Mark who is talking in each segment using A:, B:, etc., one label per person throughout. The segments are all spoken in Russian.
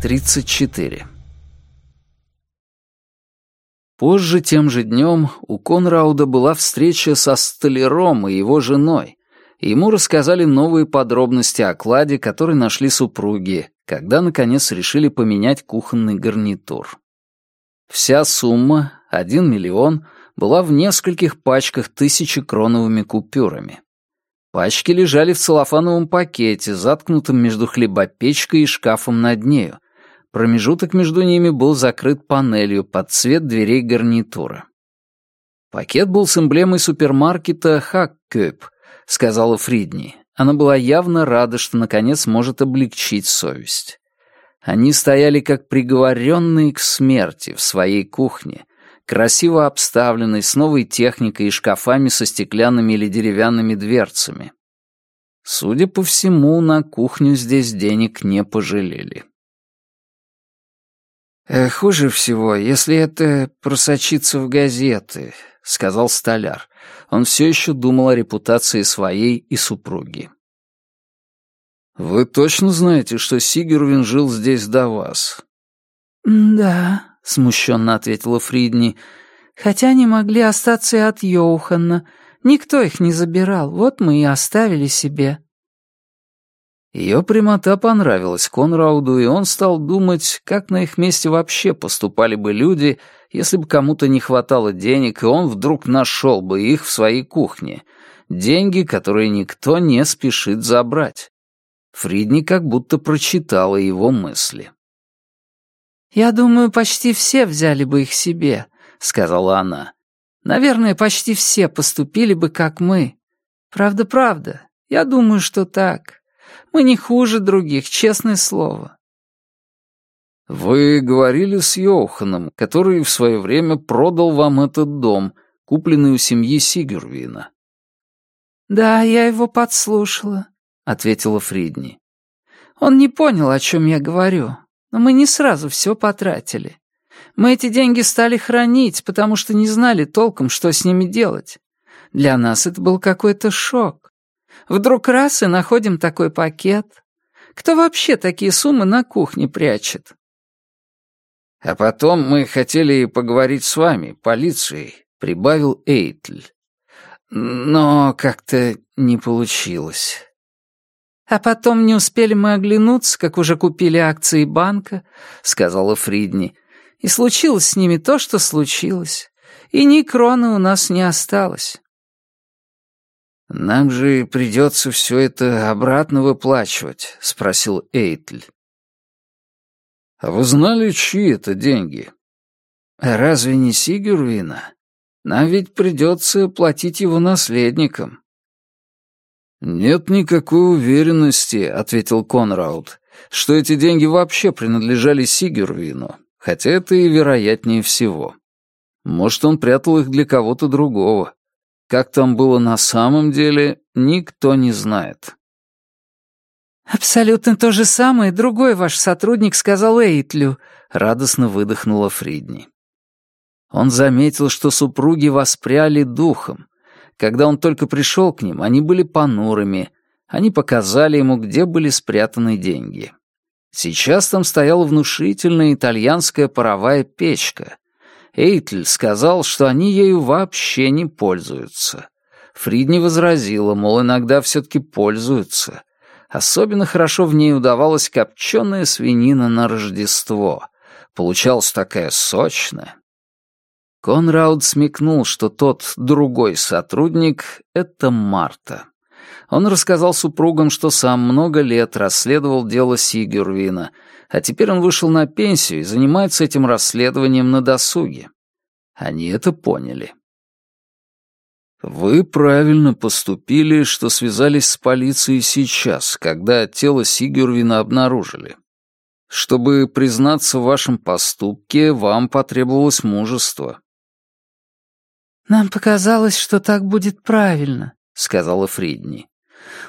A: 34. Позже, тем же днем, у Конрауда была встреча со столяром и его женой, ему рассказали новые подробности о кладе, который нашли супруги, когда, наконец, решили поменять кухонный гарнитур. Вся сумма, один миллион, была в нескольких пачках тысячекроновыми купюрами. Пачки лежали в целлофановом пакете, заткнутом между хлебопечкой и шкафом над нею, Промежуток между ними был закрыт панелью под цвет дверей гарнитура. Пакет был с эмблемой супермаркета «Хаккёп», сказала Фридни. Она была явно рада, что наконец может облегчить совесть. Они стояли как приговоренные к смерти в своей кухне, красиво обставленной с новой техникой и шкафами со стеклянными или деревянными дверцами. Судя по всему, на кухню здесь денег не пожалели.
B: Э, «Хуже всего, если это просочится в газеты», — сказал столяр. Он все еще думал о репутации своей и супруги.
A: «Вы точно знаете, что Сигервин жил здесь до вас?»
C: «Да», — смущенно ответила Фридни. «Хотя они могли остаться и от Йоханна. Никто их не забирал, вот мы и оставили себе».
A: Ее прямота понравилась Конрауду, и он стал думать, как на их месте вообще поступали бы люди, если бы кому-то не хватало денег, и он вдруг нашел бы их в своей кухне. Деньги, которые никто не спешит забрать. Фридни как будто прочитала его мысли.
C: «Я думаю, почти все взяли бы их себе», — сказала она. «Наверное, почти все поступили бы, как мы. Правда-правда, я думаю, что так». Мы не хуже других, честное слово».
A: «Вы говорили с Йоханом, который в свое время продал вам этот дом, купленный у семьи Сигервина».
C: «Да, я его подслушала», — ответила Фридни. «Он не понял, о чем я говорю, но мы не сразу все потратили. Мы эти деньги стали хранить, потому что не знали толком, что с ними делать. Для нас это был какой-то шок. Вдруг раз и находим такой пакет. Кто вообще такие суммы на кухне прячет?
A: А потом мы хотели поговорить с вами, полицией, прибавил Эйтль. Но как-то не получилось.
C: А потом не успели мы оглянуться, как уже купили акции банка, сказала Фридни. И случилось с ними то, что случилось. И ни кроны у нас не осталось.
B: «Нам же придется все это обратно выплачивать», — спросил Эйтль.
A: «А вы знали, чьи это деньги?»
B: «Разве не Сигюрвина? Нам ведь придется платить его наследникам».
A: «Нет никакой уверенности», — ответил Конрауд, «что эти деньги вообще принадлежали Сигюрвину, хотя это и вероятнее всего. Может, он прятал их для кого-то другого. Как там было на самом деле, никто не знает.
C: «Абсолютно то же самое другой ваш сотрудник сказал Эйтлю», — радостно выдохнула Фридни.
A: Он заметил, что супруги воспряли духом. Когда он только пришел к ним, они были понурыми. Они показали ему, где были спрятаны деньги. Сейчас там стояла внушительная итальянская паровая печка, Эйтль сказал, что они ею вообще не пользуются. Фридни возразила, мол, иногда все-таки пользуются. Особенно хорошо в ней удавалась копченая свинина на Рождество. Получалась такая сочная. Конрауд смекнул, что тот другой сотрудник — это Марта. Он рассказал супругам, что сам много лет расследовал дело Сигюрвина — а теперь он вышел на пенсию и занимается этим расследованием на досуге. Они это поняли. Вы правильно поступили, что связались с полицией сейчас, когда тело Сигюрвина обнаружили. Чтобы признаться в вашем поступке, вам потребовалось мужество.
C: «Нам показалось, что так будет правильно», — сказала Фридни.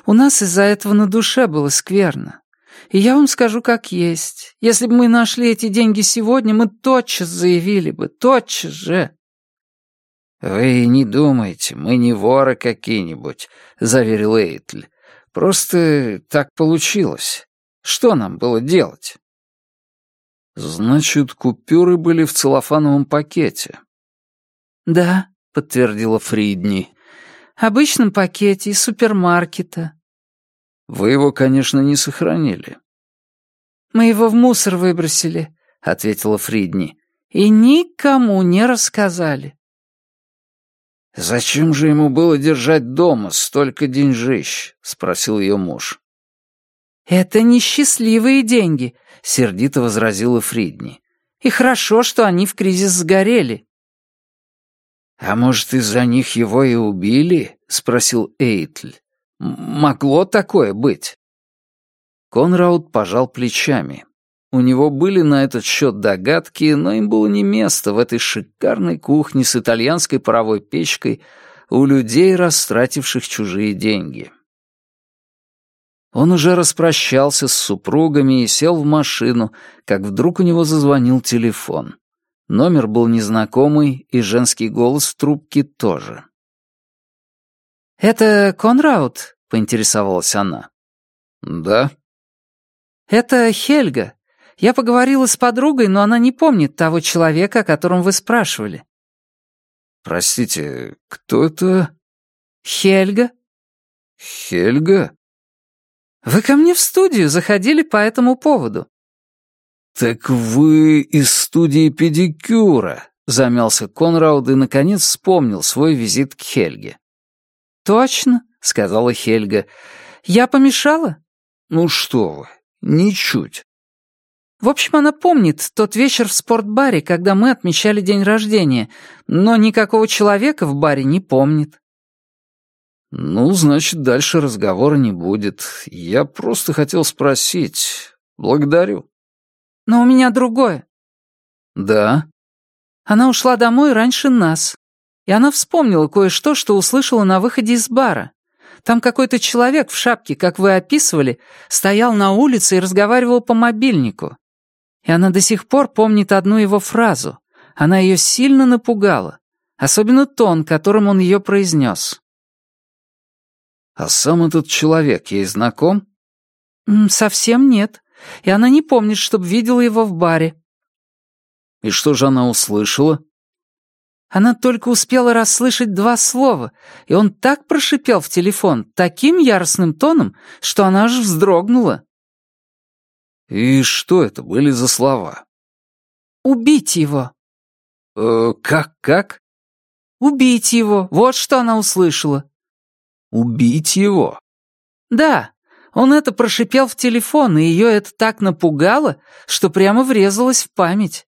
C: «У нас из-за этого на душе было скверно. И я вам скажу как есть. Если бы мы нашли эти деньги сегодня, мы тотчас заявили бы, тотчас же».
B: «Вы не думайте, мы не воры какие-нибудь», — заверил Эйтль. «Просто так получилось. Что нам было делать?»
A: Значит, купюры были в целлофановом пакете.
C: Да, подтвердила Фридни. Обычном пакете из супермаркета.
A: Вы его, конечно, не сохранили.
C: Мы его в мусор выбросили, ответила Фридни. И никому не рассказали.
A: «Зачем же ему было держать дома столько деньжищ?» — спросил ее муж.
C: «Это несчастливые деньги», — сердито возразила Фридни. «И хорошо, что они в кризис сгорели».
A: «А может, из-за них его и убили?» — спросил Эйтль. «Могло такое быть?» Конрауд пожал плечами. У него были на этот счет догадки, но им было не место в этой шикарной кухне с итальянской паровой печкой у людей, растративших чужие деньги. Он уже распрощался с супругами и сел в машину, как вдруг у него зазвонил телефон. Номер был незнакомый, и женский голос в трубке тоже.
C: «Это Конрауд?» — поинтересовалась она.
A: «Да».
C: «Это Хельга. Я поговорила с подругой, но она не помнит того человека, о котором вы спрашивали».
A: «Простите, кто это?»
C: «Хельга».
A: «Хельга?»
C: «Вы ко мне в студию заходили по этому поводу».
A: «Так вы из студии педикюра», — замялся Конрауд и, наконец, вспомнил свой визит к Хельге.
C: «Точно», — сказала Хельга. «Я помешала?»
A: «Ну что вы, ничуть.
C: В общем, она помнит тот вечер в спортбаре, когда мы отмечали день рождения, но никакого человека в баре не помнит.
A: Ну, значит, дальше разговора не будет. Я просто хотел спросить. Благодарю.
C: Но у меня другое.
A: Да?
C: Она ушла домой раньше нас. И она вспомнила кое-что, что услышала на выходе из бара. Там какой-то человек в шапке, как вы описывали, стоял на улице и разговаривал по мобильнику. И она до сих пор помнит одну его фразу. Она ее сильно напугала. Особенно тон, которым он ее произнес.
A: «А сам этот человек ей знаком?»
C: «Совсем нет. И она не помнит, чтобы видела его в баре».
A: «И что же она услышала?»
C: Она только успела расслышать два слова, и он так прошипел в телефон, таким яростным тоном, что она аж вздрогнула.
A: «И что это были за слова?»
C: «Убить его».
A: «Э, как-как?»
C: «Убить его, вот что она услышала».
A: «Убить его?»
C: «Да, он это прошипел в телефон, и ее это так напугало, что прямо врезалось в память.